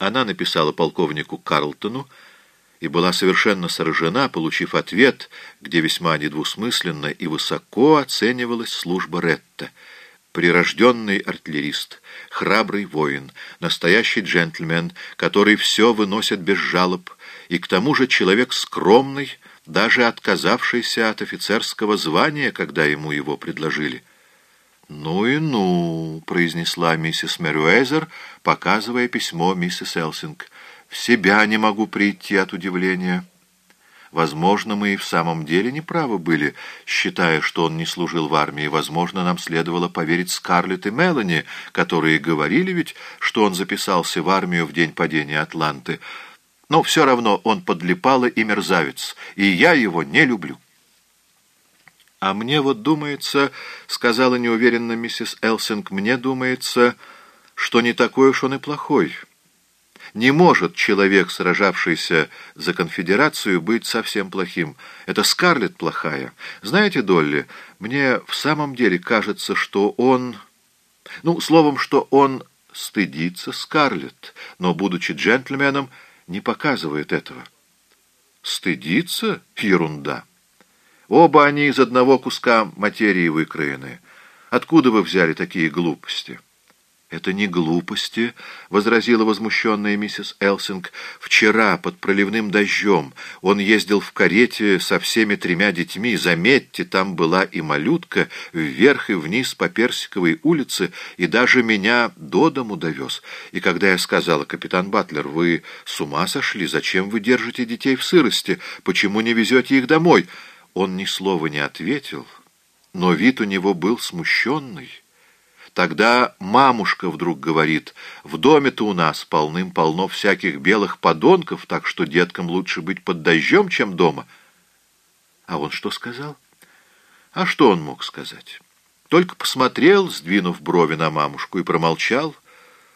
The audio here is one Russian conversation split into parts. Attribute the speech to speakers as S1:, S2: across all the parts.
S1: Она написала полковнику Карлтону и была совершенно сражена, получив ответ, где весьма недвусмысленно и высоко оценивалась служба Ретта. Прирожденный артиллерист, храбрый воин, настоящий джентльмен, который все выносит без жалоб, и к тому же человек скромный, даже отказавшийся от офицерского звания, когда ему его предложили. «Ну и ну», — произнесла миссис Мерюэзер, показывая письмо миссис Элсинг. «В себя не могу прийти от удивления». Возможно, мы и в самом деле неправы были, считая, что он не служил в армии. Возможно, нам следовало поверить Скарлетт и Мелани, которые говорили ведь, что он записался в армию в день падения Атланты. Но все равно он подлипало и мерзавец, и я его не люблю. «А мне вот думается, — сказала неуверенно миссис Элсинг, — мне думается, что не такой уж он и плохой. Не может человек, сражавшийся за конфедерацию, быть совсем плохим. Это Скарлетт плохая. Знаете, Долли, мне в самом деле кажется, что он... Ну, словом, что он стыдится Скарлетт, но, будучи джентльменом, не показывает этого. Стыдиться? Ерунда. Оба они из одного куска материи выкроены. Откуда вы взяли такие глупости?» «Это не глупости», — возразила возмущенная миссис Элсинг. «Вчера, под проливным дождем, он ездил в карете со всеми тремя детьми. Заметьте, там была и малютка, вверх и вниз по Персиковой улице, и даже меня до дому довез. И когда я сказала, капитан Батлер, вы с ума сошли? Зачем вы держите детей в сырости? Почему не везете их домой?» Он ни слова не ответил, но вид у него был смущенный. Тогда мамушка вдруг говорит, в доме-то у нас полным-полно всяких белых подонков, так что деткам лучше быть под дождем, чем дома. А он что сказал? А что он мог сказать? Только посмотрел, сдвинув брови на мамушку, и промолчал.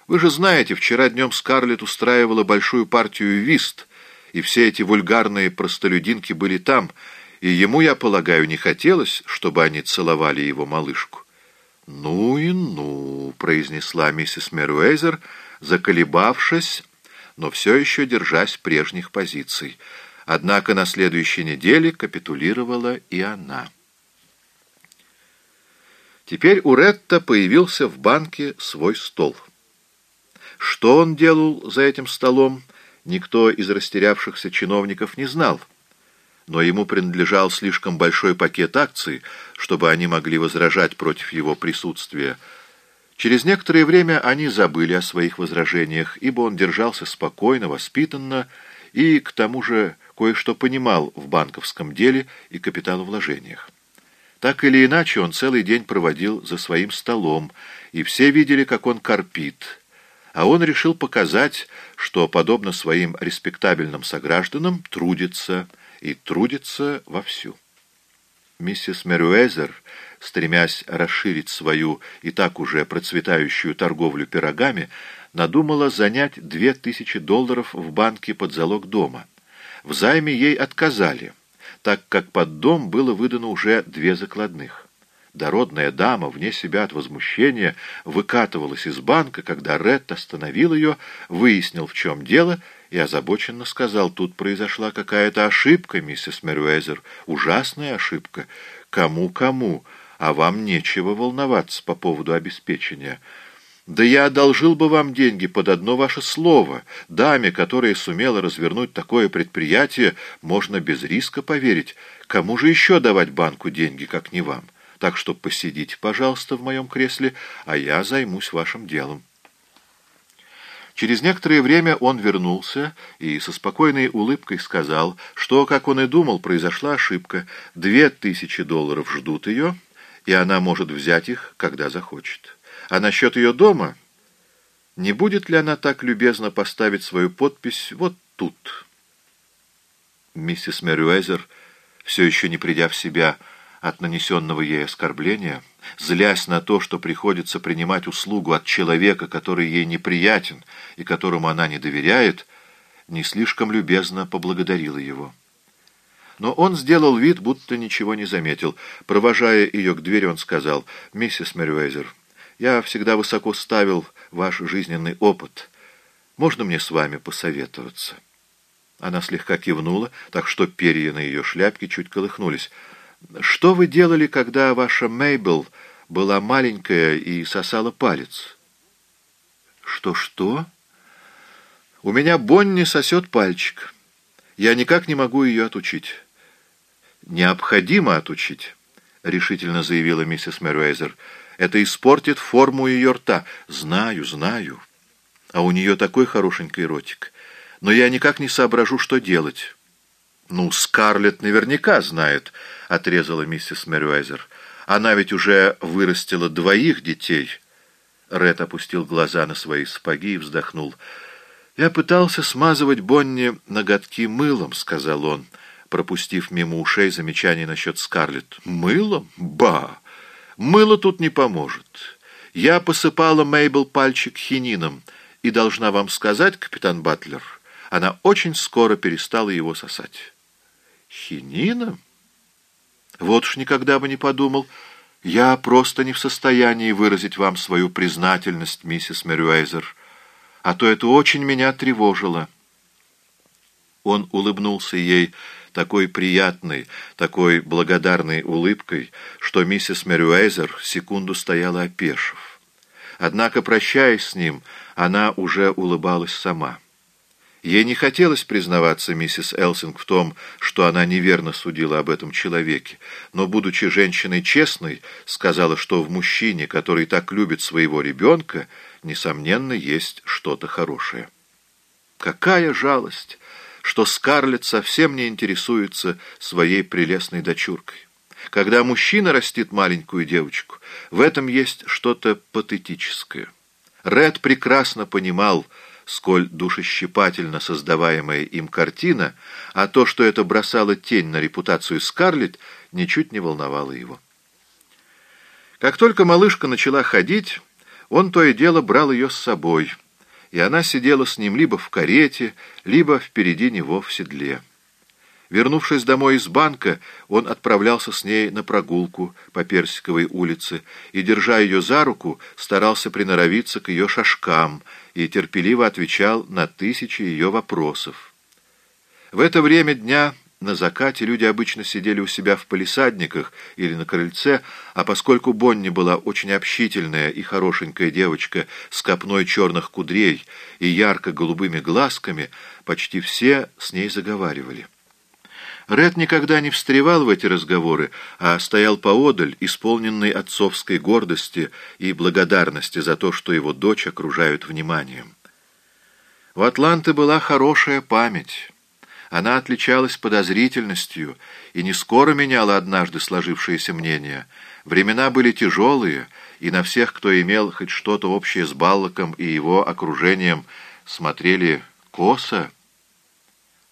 S1: Вы же знаете, вчера днем Скарлетт устраивала большую партию вист, и все эти вульгарные простолюдинки были там — и ему, я полагаю, не хотелось, чтобы они целовали его малышку. «Ну и ну», — произнесла миссис Меруэзер, заколебавшись, но все еще держась прежних позиций. Однако на следующей неделе капитулировала и она. Теперь у Ретта появился в банке свой стол. Что он делал за этим столом, никто из растерявшихся чиновников не знал но ему принадлежал слишком большой пакет акций, чтобы они могли возражать против его присутствия. Через некоторое время они забыли о своих возражениях, ибо он держался спокойно, воспитанно и, к тому же, кое-что понимал в банковском деле и капиталовложениях. Так или иначе, он целый день проводил за своим столом, и все видели, как он корпит, а он решил показать, что, подобно своим респектабельным согражданам, трудится, и трудится вовсю. Миссис Мерюэзер, стремясь расширить свою и так уже процветающую торговлю пирогами, надумала занять две тысячи долларов в банке под залог дома. В займе ей отказали, так как под дом было выдано уже две закладных. Дородная дама, вне себя от возмущения, выкатывалась из банка, когда Ретт остановил ее, выяснил, в чем дело, и озабоченно сказал, тут произошла какая-то ошибка, миссис Мерюэзер, ужасная ошибка. Кому-кому, а вам нечего волноваться по поводу обеспечения. Да я одолжил бы вам деньги под одно ваше слово. Даме, которая сумела развернуть такое предприятие, можно без риска поверить. Кому же еще давать банку деньги, как не вам? Так что посидите, пожалуйста, в моем кресле, а я займусь вашим делом. Через некоторое время он вернулся и со спокойной улыбкой сказал, что, как он и думал, произошла ошибка. Две тысячи долларов ждут ее, и она может взять их, когда захочет. А насчет ее дома, не будет ли она так любезно поставить свою подпись вот тут? Миссис Мерюэзер, все еще не придя в себя, от нанесенного ей оскорбления, злясь на то, что приходится принимать услугу от человека, который ей неприятен и которому она не доверяет, не слишком любезно поблагодарила его. Но он сделал вид, будто ничего не заметил. Провожая ее к двери, он сказал, «Миссис Мерюэзер, я всегда высоко ставил ваш жизненный опыт, Можно мне с вами посоветоваться?» Она слегка кивнула, так что перья на ее шляпке чуть колыхнулись. «Что вы делали, когда ваша Мейбл была маленькая и сосала палец?» «Что-что?» «У меня Бонни сосет пальчик. Я никак не могу ее отучить». «Необходимо отучить», — решительно заявила миссис Мервейзер. «Это испортит форму ее рта. Знаю, знаю. А у нее такой хорошенький ротик. Но я никак не соображу, что делать». «Ну, Скарлетт наверняка знает», — отрезала миссис Мервейзер. «Она ведь уже вырастила двоих детей». Ред опустил глаза на свои сапоги и вздохнул. «Я пытался смазывать Бонни ноготки мылом», — сказал он, пропустив мимо ушей замечание насчет Скарлетт. «Мылом? Ба! Мыло тут не поможет. Я посыпала Мейбл пальчик хинином, и должна вам сказать, капитан Батлер, она очень скоро перестала его сосать». «Хинином? Вот уж никогда бы не подумал». «Я просто не в состоянии выразить вам свою признательность, миссис Мерюэйзер, а то это очень меня тревожило». Он улыбнулся ей такой приятной, такой благодарной улыбкой, что миссис Мерюэйзер секунду стояла опешив. Однако, прощаясь с ним, она уже улыбалась сама. Ей не хотелось признаваться миссис Элсинг в том, что она неверно судила об этом человеке, но, будучи женщиной честной, сказала, что в мужчине, который так любит своего ребенка, несомненно, есть что-то хорошее. Какая жалость, что Скарлетт совсем не интересуется своей прелестной дочуркой. Когда мужчина растит маленькую девочку, в этом есть что-то патетическое. Ред прекрасно понимал, сколь душещипательно создаваемая им картина, а то, что это бросало тень на репутацию Скарлетт, ничуть не волновало его. Как только малышка начала ходить, он то и дело брал ее с собой, и она сидела с ним либо в карете, либо впереди него в седле. Вернувшись домой из банка, он отправлялся с ней на прогулку по Персиковой улице и, держа ее за руку, старался приноровиться к ее шажкам и терпеливо отвечал на тысячи ее вопросов. В это время дня на закате люди обычно сидели у себя в палисадниках или на крыльце, а поскольку Бонни была очень общительная и хорошенькая девочка с копной черных кудрей и ярко-голубыми глазками, почти все с ней заговаривали. Ред никогда не встревал в эти разговоры, а стоял поодаль, исполненный отцовской гордости и благодарности за то, что его дочь окружают вниманием. У Атланты была хорошая память. Она отличалась подозрительностью и не скоро меняла однажды сложившееся мнение. Времена были тяжелые, и на всех, кто имел хоть что-то общее с Баллоком и его окружением, смотрели косо.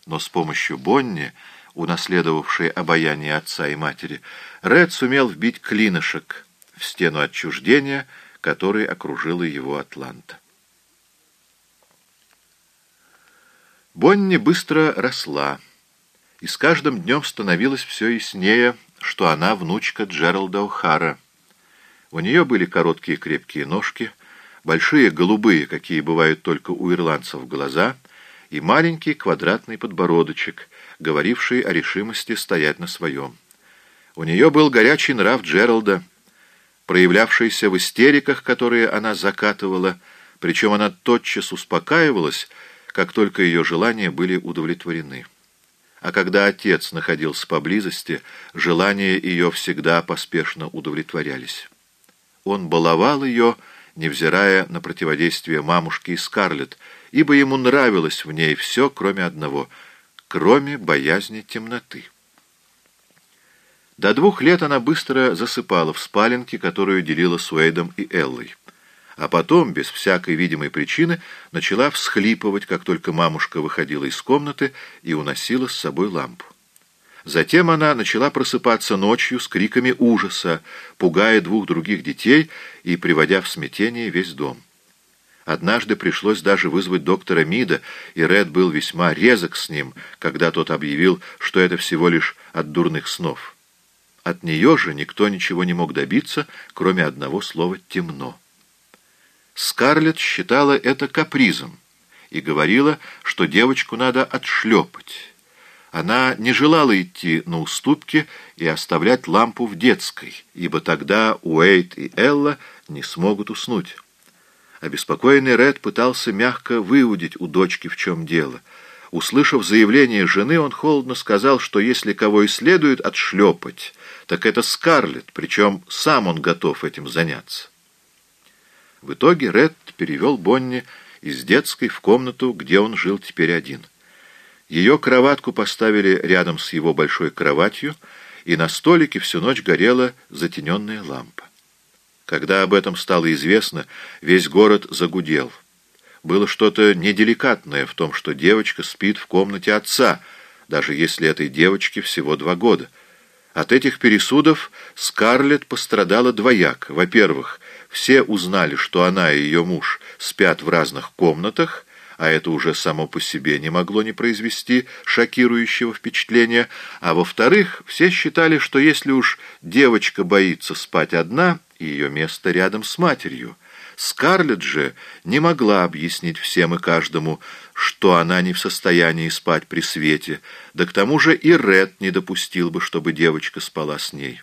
S1: Но с помощью Бонни унаследовавший обаяние отца и матери, Ред сумел вбить клинышек в стену отчуждения, которой окружила его Атланта. Бонни быстро росла, и с каждым днем становилось все яснее, что она внучка Джералда О'Хара. У нее были короткие крепкие ножки, большие голубые, какие бывают только у ирландцев, глаза и маленький квадратный подбородочек, говоривший о решимости стоять на своем. У нее был горячий нрав Джералда, проявлявшийся в истериках, которые она закатывала, причем она тотчас успокаивалась, как только ее желания были удовлетворены. А когда отец находился поблизости, желания ее всегда поспешно удовлетворялись. Он баловал ее, невзирая на противодействие мамушки и Скарлетт, ибо ему нравилось в ней все, кроме одного — кроме боязни темноты. До двух лет она быстро засыпала в спаленке, которую делила с Уэйдом и Эллой. А потом, без всякой видимой причины, начала всхлипывать, как только мамушка выходила из комнаты и уносила с собой лампу. Затем она начала просыпаться ночью с криками ужаса, пугая двух других детей и приводя в смятение весь дом. Однажды пришлось даже вызвать доктора Мида, и Ред был весьма резок с ним, когда тот объявил, что это всего лишь от дурных снов. От нее же никто ничего не мог добиться, кроме одного слова «темно». Скарлетт считала это капризом и говорила, что девочку надо отшлепать. Она не желала идти на уступки и оставлять лампу в детской, ибо тогда Уэйт и Элла не смогут уснуть. Обеспокоенный Ред пытался мягко выудить у дочки в чем дело. Услышав заявление жены, он холодно сказал, что если кого и следует отшлепать, так это Скарлетт, причем сам он готов этим заняться. В итоге Ред перевел Бонни из детской в комнату, где он жил теперь один. Ее кроватку поставили рядом с его большой кроватью, и на столике всю ночь горела затененная лампа. Когда об этом стало известно, весь город загудел. Было что-то неделикатное в том, что девочка спит в комнате отца, даже если этой девочке всего два года. От этих пересудов Скарлетт пострадала двояк. Во-первых, все узнали, что она и ее муж спят в разных комнатах, а это уже само по себе не могло не произвести шокирующего впечатления, а во-вторых, все считали, что если уж девочка боится спать одна, ее место рядом с матерью. Скарлетт же не могла объяснить всем и каждому, что она не в состоянии спать при свете, да к тому же и Ред не допустил бы, чтобы девочка спала с ней.